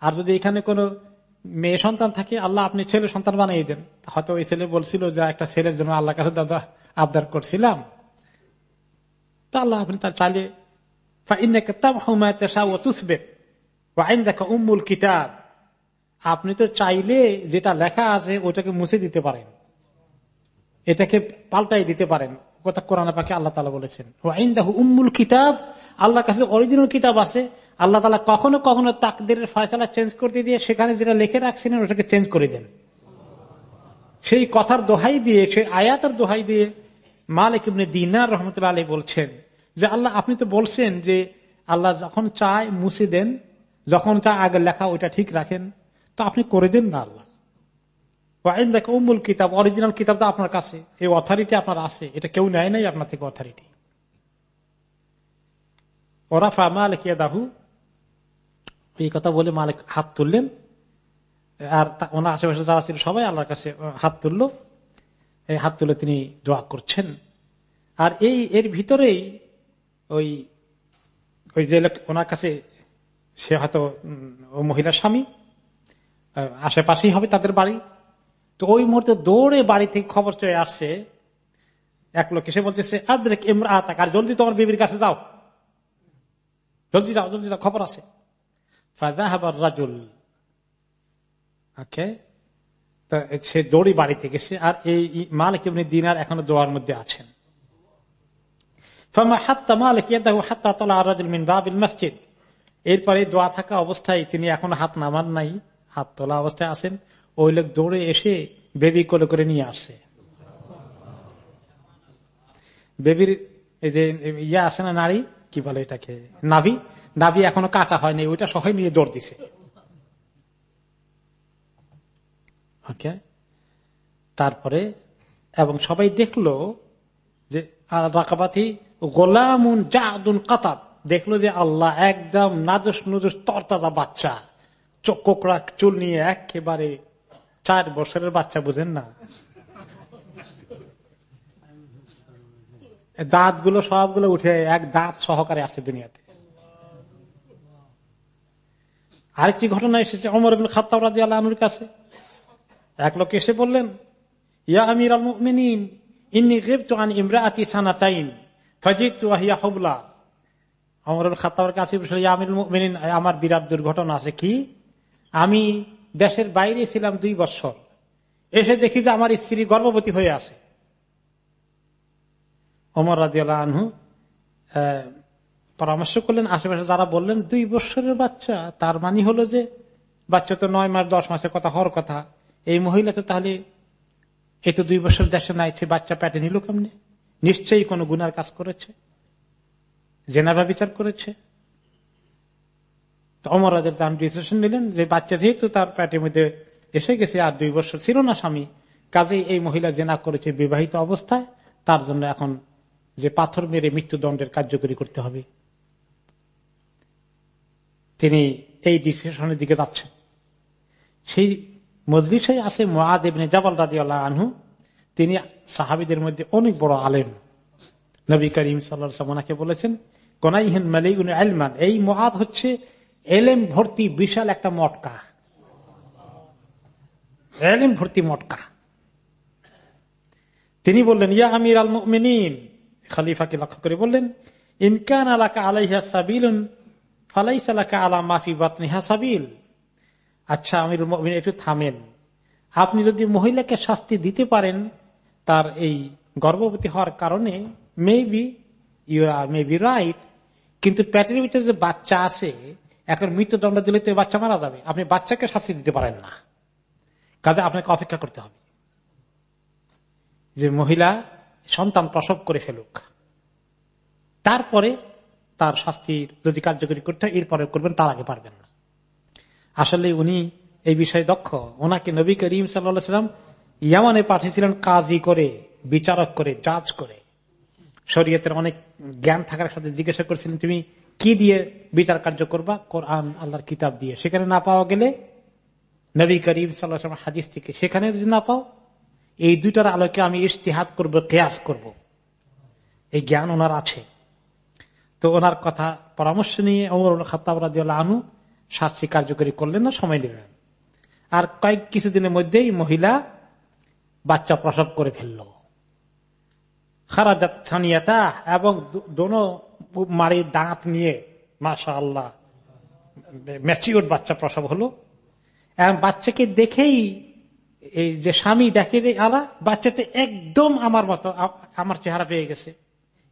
আর যদি এখানে কোন মেয়ে সন্তান থাকে, আল্লাহ আপনি ছেলে সন্তান বানিয়ে দেন। হয়তো ওই ছেলে বলছিল যে একটা ছেলের জন্য আল্লাহ কাছে দাদা আবদার করছিলাম। আল্লাহ আপনি আপনি তো চাইলে যেটা লেখা আছে ওটাকে মুছে দিতে পারেন। এটাকে পাল্টাই দিতে পারেন। কথা কোরআন পাকে আল্লাহ তালা বলেছেন উম্মুল কিতাব। আল্লাহর কাছে অরিজিনাল কিতাব আছে। আল্লাহ তালা কখনো কখনো তাকদের ফয়সলা চেঞ্জ করতে দিয়ে সেখানে যেটা লিখে রাখছিলেন ওটাকে চেঞ্জ করে দেন। সেই কথার দোহাই দিয়ে, সেই আয়াতের দোহাই দিয়ে মালিক ইবনে দিনার রহমতুল্লাহ আলী বলছেন যে আল্লাহ, আপনি তো বলছেন যে আল্লাহ যখন চায় মুছে দেন, যখন চায় আগে লেখা ওইটা ঠিক রাখেন, তো আপনি করে দেন না আল্লাহ। উমুল কিতাব, অরিজিনাল কিতাব তো আপনার কাছে, এই অথরিটি আপনার আছে, এটা কেউ নেয় নাই আপনার থেকে অথরিটি ওরা ওরাফা মালিক দাহু এই কথা বলে মালিক হাত তুললেন, আর ওনার আশেপাশে যারা ছিল সবাই আল্লাহর কাছে হাত তুললো। এই হাত তুলে তিনি দোয়া করছেন। আর এই, এর ভিতরেই ওই ওই যে ওনার কাছে, সে হয়তো ও মহিলার স্বামী আশেপাশেই হবে তাদের বাড়ি। তো ওই মুহূর্তে দৌড়ে বাড়ি থেকে খবর চলে আসছে, এক লোক এসে বলতেছে, আদ্রেক ইমরাতাক আর জলদি তোমার বিবির কাছে যাও। জলদি যাও জলদি যাও, খবর আছে। রাজুল। ওকে। সে দৌড়ি বাড়িতে গেছে আর এই মালিক এমনি দিনার এখনও দোয়ার মধ্যে আছেন। এরপরে দোয়া থাকা অবস্থায় তিনি এখনও হাত নামান নাই, হাত তোলা অবস্থায় আছেন। ওই লোক দৌড়ে এসে বেবি কোলে করে নিয়ে আসছে। বেবির এই যে ইয়ে আছে না নারী, কি বলে এটাকে? নাভি? নাভি এখনও কাটা হয়নি, ওইটা সবাই নিয়ে দৌড় দিছে। ওকে? তারপরে, এবং সবাই দেখল যে রাকাবাতি, গোলামুন জাদুন কাতার। দেখল যে আল্লাহ একদম নাজস নুজস তরতাজা বাচ্চা। চোখ কোকড়া চুল নিয়ে একেবারে চার বছরের বাচ্চা, বুঝেন না? দাঁতগুলো সবগুলো উঠে এক দাঁত সহকারে আসে দুনিয়াতে। আরেকটি ঘটনা এসেছে অমর খাত্তা রাজি আল্লাহনুর কাছে। এক লোক এসে বললেন, ইয়া আমির আল অমরুল খাত্তাবের কাছে আমার বিরাট দুর্ঘটনা আছে কি? আমি দেশের বাইরে ছিলাম দুই বছর। এসে দেখি যে আমার স্ত্রী গর্ভবতী হয়ে আছে। অমর রাজিয়াল আনহু পরামর্শ করলেন, আশেপাশে যারা বললেন, দুই বছরের বাচ্চা, তার মানে হলো যে বাচ্চা তো নয় মাস, দশ মাসের কথা, হওয়ার কথা। এই মহিলা তো তাহলে এই তো দুই বছর দেশে নাইছে বাচ্চা প্যাটে নিল কেমনে? নিশ্চয়ই কোনো গুনার কাজ করেছে? জেনাভা বিচার করেছে? অমরাদের তার ডিসিশন নিলেন যে বাচ্চা যেহেতু তার প্যাটের মধ্যে এসে গেছে আর দুই বছর ছিল না স্বামী, কাজেই এই মহিলা জেনা করেছে বিবাহিত অবস্থায়, তার জন্য এখন যে পাথর মেরে মৃত্যুদণ্ডের কার্যকরী করতে হবে। তিনি এই ডিসিশনের দিকে যাচ্ছেন। সেই মজলিসে আছে মহাদেবনে জাবাল রাজি আল্লাহ আনহু। তিনি সাহাবিদের মধ্যে অনেক বড় আলেম। নবী করিম সাল্লাকে বলেছেন কোনাইহেন মালিগুন আলমান এই মহাদ হচ্ছে এলেম ভর্তি বিশাল একটা মটকা। এলেম ভর্তি মটকা। তিনি বললেন, ইয়া আমির আল মিনীন খালিফাকে লক্ষ্য করে বললেন ইনকান আলাকা আলাইহা সাবিল ফালাইসালাকা আলা মাফি বাতনিহা সাবিল। আচ্ছা আমির একটু থামেন। আপনি যদি মহিলাকে শাস্তি দিতে পারেন, তার এই গর্ভবতী হওয়ার কারণে maybe you are maybe right কিন্তু প্যাটের ভিতরে যে বাচ্চা আছে, এখন মৃত্যুদণ্ড দিলে তো বাচ্চা মারা যাবে। আপনি বাচ্চাকে শাস্তি দিতে পারেন না। কাজে আপনাকে অপেক্ষা করতে হবে। যে মহিলা সন্তান প্রসব করে ফেলুক। তারপরে তার শাস্তির যদি কার্যকরী করতে হয় এরপরে করবেন, তার আগে পারবেন না। আসলে উনি এই বিষয়ে দক্ষ। ওনাকে নবী করিম সাল্লাম ইয়ামানে পাঠিয়েছিলেন কাজী করে, বিচারক করে, জাজ করে। শরীয়তের অনেক জ্ঞান থাকার সাথে জিজ্ঞাসা করেছিলেন, তুমি কি দিয়ে বিচার কার্য করবা? কোরআন আল্লাহর কিতাব দিয়ে। সেখানে না পাওয়া গেলে নবী করিম সাল্লাহ হাদিস থেকে সেখানে যদি না পাও, এই দুইটার আলোকে আমি ইশতেহাত করব, কেয়াস করব। এই জ্ঞান ওনার আছে। তো ওনার কথা পরামর্শ নিয়ে ওমর খাতাব আনু শাস্তি কার্যকরী করলেন না, সময় নেবেন আর কয়েক কিছুদিনের মধ্যেই মহিলা বাচ্চা প্রসব করে ফেলল। খারাজাত এবং দোনো মারির দাঁত নিয়ে মাসা আল্লাহ ম্যাচিওর বাচ্চা প্রসব হলো। এবং বাচ্চাকে দেখেই এই যে স্বামী দেখে যে আলা, বাচ্চাতে একদম আমার মতো আমার চেহারা পেয়ে গেছে।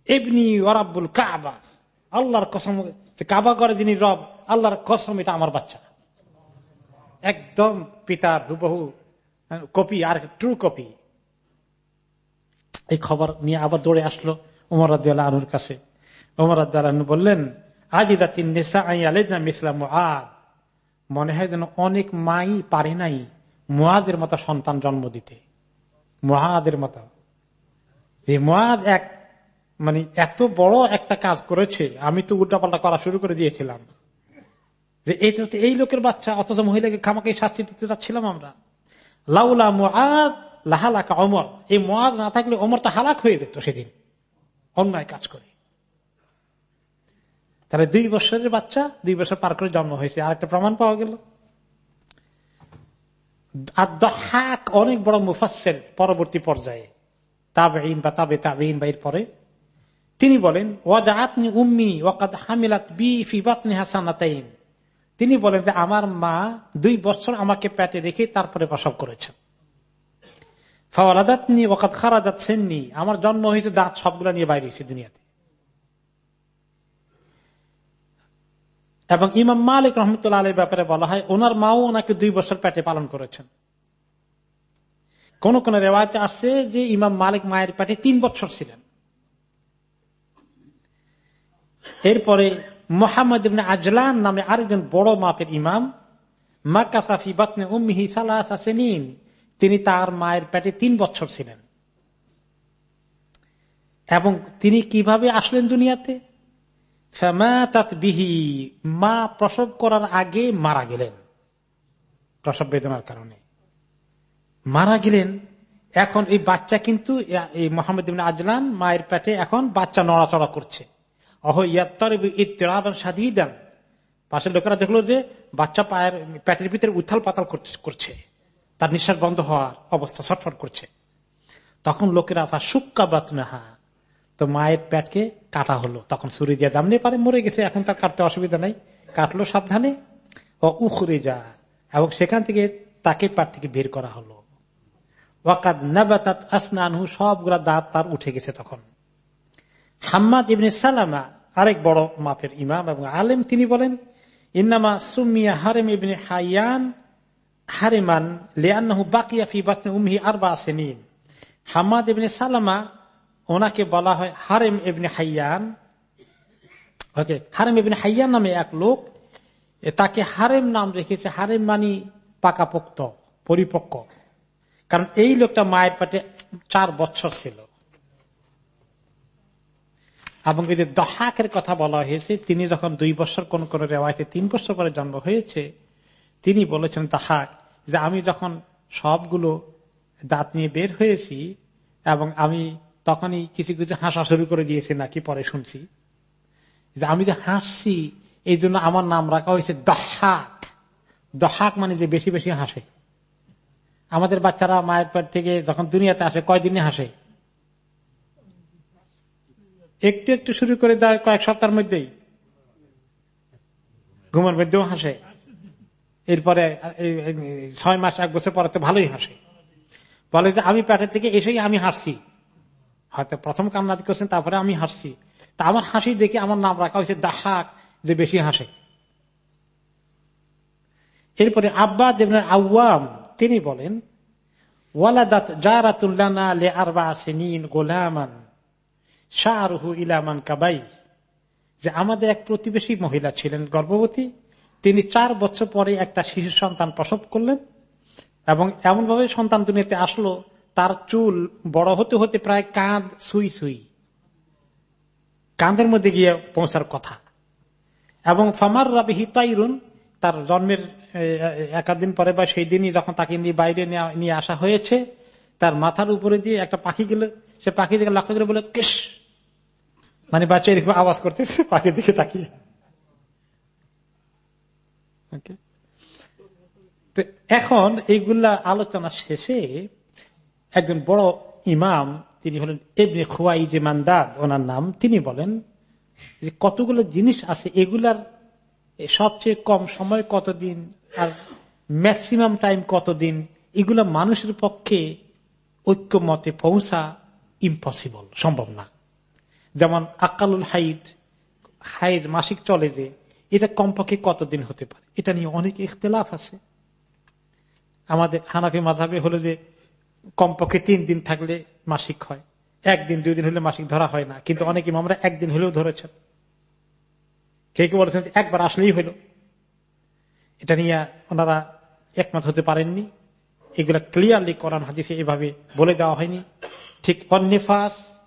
এমনি ওরাবুল কাবা, আল্লাহর কসম কাবা করে যিনি রব আল্লাহর কসম, এটা আমার বাচ্চা। একদম পিতার হুবহু কপি, আর ট্রু কপি এই খবর নিয়ে আবার দৌড়ে আসলো উমর আনুর কাছে। উমর আনু বললেন আদ মনে হয় যেন অনেক মাই পারে নাই মুয়াদের মতো সন্তান জন্ম দিতে। মহাদের মতো। যে মহাদ এক মানে এত বড় একটা কাজ করেছে, আমি তো উল্টাপাল্টা করা শুরু করে দিয়েছিলাম। যে এই এই লোকের বাচ্চা, অথচ মহিলাকে খামাকে শাস্তি দিতে চাচ্ছিলাম আমরা। লাউলা মহাদ লাহালাকা অমর এই মহাজ না থাকলে অমরটা হালাক হয়ে যেত সেদিন। অন্যায় কাজ করে। তাহলে দুই বছরের বাচ্চা, দুই বছর পার করে জন্ম হয়েছে। আর একটা প্রমাণ পাওয়া গেল। হাক অনেক বড় মুফাসের পরবর্তী পর্যায়ে। তাবেইন বা তাবে তাবেইন বা পরে তিনি বলেন ওয়াদাতনি উম্মি ওয়াকাদ হামিলাত বি ফিবাতনি হাসানাতাইন। তিনি বলেন যে আমার মা দুই বছর আমাকে পেটে রেখে তারপরে প্রসব করেছেন। ফাওয়ালাদাতনি ওয়াকাদ খারাজাত সেননি। আমার জন্ম হয়েছে দাঁত সবগুলো নিয়ে বাইরে এসে দুনিয়াতে। এবং ইমাম মালিক রহমতুল্লাহ আলীর ব্যাপারে বলা হয়, ওনার মাও ওনাকে দুই বছর পেটে পালন করেছেন। কোন কোন রেওয়ায়তে আসছে যে ইমাম মালিক মায়ের পেটে তিন বছর ছিলেন। এরপরে মোহাম্মদ ইবনে আজলান নামে আরেকজন বড় মাপের ইমাম মাকাসাফি বাতনে উম্মিহি সালাসিন তিনি তার মায়ের পেটে তিন বছর ছিলেন। এবং তিনি কীভাবে আসলেন দুনিয়াতে? বিহি, মা প্রসব করার আগে মারা গেলেন। প্রসব বেদনার কারণে। মারা গেলেন, এখন এই বাচ্চা কিন্তু, এই মোহাম্মদ আজলান মায়ের পেটে এখন বাচ্চা নড়াচড়া করছে। সাদিদান পাশের লোকেরা দেখল যে বাচ্চা পায়ের প্যাটের ভিতরে উত্থাল পাতাল করছে। তার নিঃশ্বাস বন্ধ হওয়ার অবস্থা ছটফট করছে। তখন লোকেরা সুক্কা বাতনাহা, তো মায়ের প্যাটকে কাটা হলো। তখন সুরি দিয়া জামনে পারে মরে গেছে, এখন তার কাটতে অসুবিধা নাই। কাটলো সাবধানে। ও উখরে যা এবং সেখান থেকে তাকে পাট থেকে বের করা হলো। ওয়াকাদ নাবাতাত আসনানহু, সবগুলা দাঁত তার উঠে গেছে তখন। হাম্মাদ ইবনে সালামা, আরেক বড় মাপের ইমাম এবং আলেম, তিনি বলেন, ইন্নামা সুমিয়া হারেম ইবনে হাইয়ান হারেমান লিয়ান্নাহু বাকিয়া ফি বাতনি উমহি আরবা আসেনিন হাম্মাদ ইবনে সালামা, ওনাকে বলা হয় হারেম ইবনে হাইয়ান ওকে, হারেম ইবনে হাইয়ান নামে এক লোক তাকে হারেম নাম রেখেছে, হারেম মানি পাকাপোক্ত, পরিপক্ক। কারণ এই লোকটা মায়ের পেটে চার বছর ছিল। এবং এই যে দহাকের কথা বলা হয়েছে, তিনি যখন দুই বছর কোন কোন রেওয়ায়তে তিন বছর পরে জন্ম হয়েছে, তিনি বলেছেন দহাক, যে আমি যখন সবগুলো দাঁত নিয়ে বের হয়েছি এবং আমি তখনই কিছু কিছু হাসা শুরু করে দিয়েছি নাকি পরে শুনছি, যে আমি যে হাসছি, এই জন্য আমার নাম রাখা হয়েছে দহাক। দহাক মানে যে বেশি বেশি হাসে। আমাদের বাচ্চারা মায়ের পেট থেকে যখন দুনিয়াতে আসে, কয়দিনে হাসে? একটু একটু শুরু করে দেয় কয়েক সপ্তাহের মধ্যেই ঘুমের মধ্যেও হাসে। এরপরে ছয় মাস, এক বছর পরে তো ভালোই হাসে। বলে যে, আমি পেটের থেকে এসেই আমি হাসছি। হয়তো প্রথম কান্নাতি করছেন, তারপরে আমি হাসছি। তা আমার হাসি দেখে আমার নাম রাখা হয়েছে দাহাক, যে বেশি হাসে। এরপরে আব্বা দেবনার আউয়াম, তিনি বলেন, ওয়ালাদাত জারাতুল্লানা লে আরবা সিনিন গোলামান। শাহরুহু ইলামান কাবাই। যে আমাদের এক প্রতিবেশী মহিলা ছিলেন গর্ভবতী, তিনি চার বছর পরে একটা শিশু সন্তান প্রসব করলেন এবং এমন ভাবে সন্তান দুনিয়াতে আসলো, তার চুল বড় হতে হতে প্রায় কাঁধ সুই সুই, কাঁধের মধ্যে গিয়ে পৌঁছার কথা। এবং ফামার রাবিহি তাইরুন, তার জন্মের একাদিন পরে বা সেই দিনই যখন তাকে নিয়ে বাইরে নিয়ে আসা হয়েছে, তার মাথার উপরে দিয়ে একটা পাখি গেল, সে পাখি দেখে লক্ষ্য করে বলে, কেশ! মানে বাচ্চা এরকম আওয়াজ করতেছে পাখির দিকে তাকিয়ে। এখন এইগুলা আলোচনা শেষে একজন বড় ইমাম, তিনি হলেন এবনে খুয়াই যে মান্দাদ, ওনার নাম, তিনি বলেন যে কতগুলো জিনিস আছে, এগুলার সবচেয়ে কম সময় কতদিন আর ম্যাক্সিমাম টাইম কতদিন, এগুলা মানুষের পক্ষে ঐক্যমতে পৌঁছা ইম্পসিবল সম্ভব না। যেমন আকালুল হাইট, হাইজ মাসিক চলে যে, এটা কমপক্ষে কতদিন হতে পারে? এটা নিয়ে অনেক ইখতলাফ আছে। আমাদের হানাফি মাঝাবে হলো যে, কমপক্ষে তিন দিন থাকলে মাসিক হয়। একদিন, দুই দিন হলে মাসিক ধরা হয় না। কিন্তু অনেক ইমামরা একদিন হলেও ধরেছেন। কে কে বলেছেন একবার আসলেই হইল এটা নিয়ে ওনারা একমত হতে পারেননি। এগুলা ক্লিয়ারলি করান হাদিসে এভাবে বলে দেওয়া হয়নি। ঠিক অন্যফাস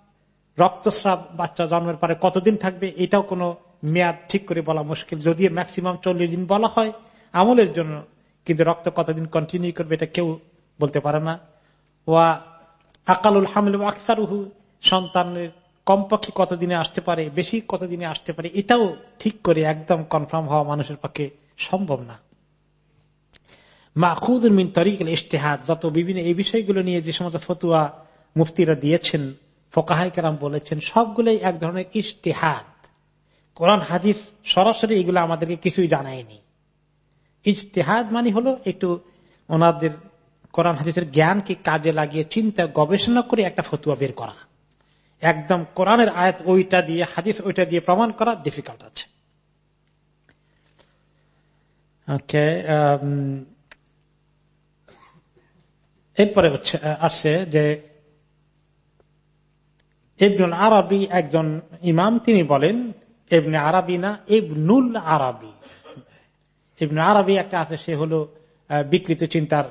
রক্তস্রাব বাচ্চা জন্মের পরে কতদিন থাকবে, এটাও কোনো মেয়াদ ঠিক করে বলা মুশকিল। যদিও ম্যাক্সিমাম চল্লিশ দিন বলা হয়, আমলের জন্য, কিন্তু রক্ত কতদিন কন্টিনিউ করবে এটা কেউ বলতে পারে না। ওয়া আকালুল হামল আকসারুহু, সন্তানের কমপক্ষে কতদিনে আসতে পারে, বেশি কতদিনে আসতে পারে, এটাও ঠিক করে একদম কনফার্ম হওয়া মানুষের পক্ষে সম্ভব না। মাহুদ মিন তরিক ইশতেহাদ, যত বিভিন্ন এই বিষয়গুলো নিয়ে যে সমস্ত ফতুয়া মুফতিরা দিয়েছেন ফোকাহাই কারাম বলেছেন, সবগুলোই এক ধরনের ইশতেহাদ কোরআন, হাদিস সরাসরি এগুলো আমাদেরকে কিছুই জানায়নি। ইজতেহাদ মানে হলো একটু ওনাদের কোরআন, হাদিসের জ্ঞানকে কাজে লাগিয়ে চিন্তা, গবেষণা করে একটা ফতুয়া বের করা। একদম কোরআনের আয়াত ওইটা দিয়ে, হাদিস ওইটা দিয়ে প্রমাণ করা ডিফিকাল্ট আছে। এরপরে হচ্ছে আসছে যে ইবনুল আরবি একজন ইমাম, তিনি বলেন এবনে আরবি না, ইবনুল আরবি। ইবনে আরবি একটা আছে, সে হলো বিকৃত চিন্তার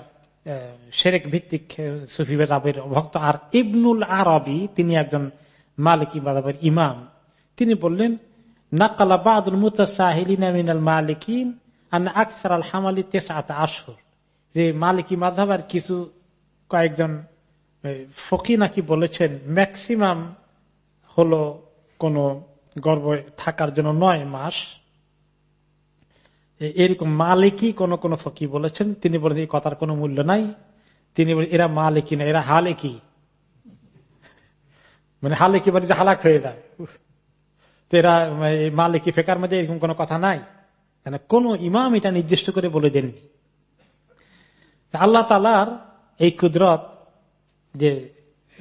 সেরেক ভিত্তিক সুফি বেজাবের ভক্ত। আর ইবনুল আরবি, তিনি একজন মালিকি বাজাবের ইমাম। তিনি বললেন, নাকালা বাদুল যে মালিকি মাধাবার কিছু কয়েকজন ফকি নাকি বলেছেন ম্যাক্সিমাম হলো কোন গর্ব থাকার জন্য নয় মাস। এরকম মালিকই কোন কোন ফকি বলেছেন, তিনি বলেন, এই কথার কোনো মূল্য নাই। তিনি বলেন, এরা মালিকি না, এরা হালেকি। মানে হালেকি মানে হালাক হয়ে যায়। তো এরা মালিকি ফেকার মধ্যে এরকম কোনো কথা নাই। মানে কোন ইমাম এটা নির্দিষ্ট করে বলে দেননি। আল্লাহ তালার এই কুদরত যে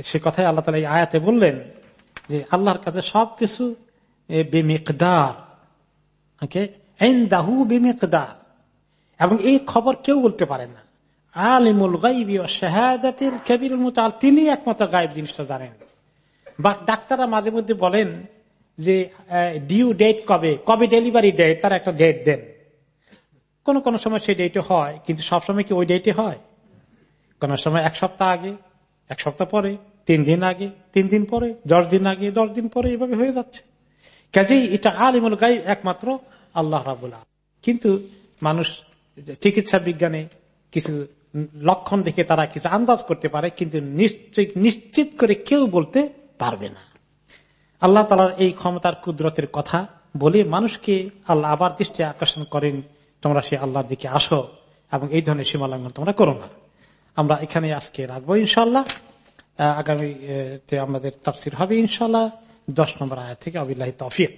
সে কথাই আল্লাহ তালা এই আয়াতে বললেন যে আল্লাহর কাছে সবকিছু বেমেকদার। ওকে? দাহু বেমেকদার। এবং এই খবর কেউ বলতে পারে না। আলিমুল গাইবি মতো তিনি একমাত্র গায়েব জিনিসটা জানেন। বা ডাক্তাররা মাঝে মধ্যে বলেন যে ডিউ ডেট কবে? কবে ডেলিভারি ডেট তার একটা ডেট দেন। কোন কোন সময় সেই ডেটে হয়, কিন্তু সবসময় কি ওই ডেটে হয়? কোন সময় এক সপ্তাহ আগে এক সপ্তাহ পরে, তিন দিন আগে, তিন দিন পরে, দশ দিন আগে, দশ দিন পরে এভাবে হয়ে যাচ্ছে। কাজেই এটা আলিমুল গাই একমাত্র আল্লাহ রাবুল কিন্তু মানুষ চিকিৎসা বিজ্ঞানে কিছু লক্ষণ দেখে তারা কিছু আন্দাজ করতে পারে, কিন্তু নিশ্চিত নিশ্চিত করে কেউ বলতে পারবে না। আল্লাহ তালার এই ক্ষমতার কুদরতের কথা বলে মানুষকে আল্লাহ আবার দৃষ্টি আকর্ষণ করেন, তোমরা সে আল্লাহর দিকে আসো এবং এই ধরনের সীমা লঙ্ঘন তোমরা করো না। আমরা এখানে আজকে রাখব ইনশাল্লাহ আগামী আমাদের তাফসির হবে ইনশাল্লাহ দশ নম্বর আয়া থেকে, আবিল্লাহ তফিক।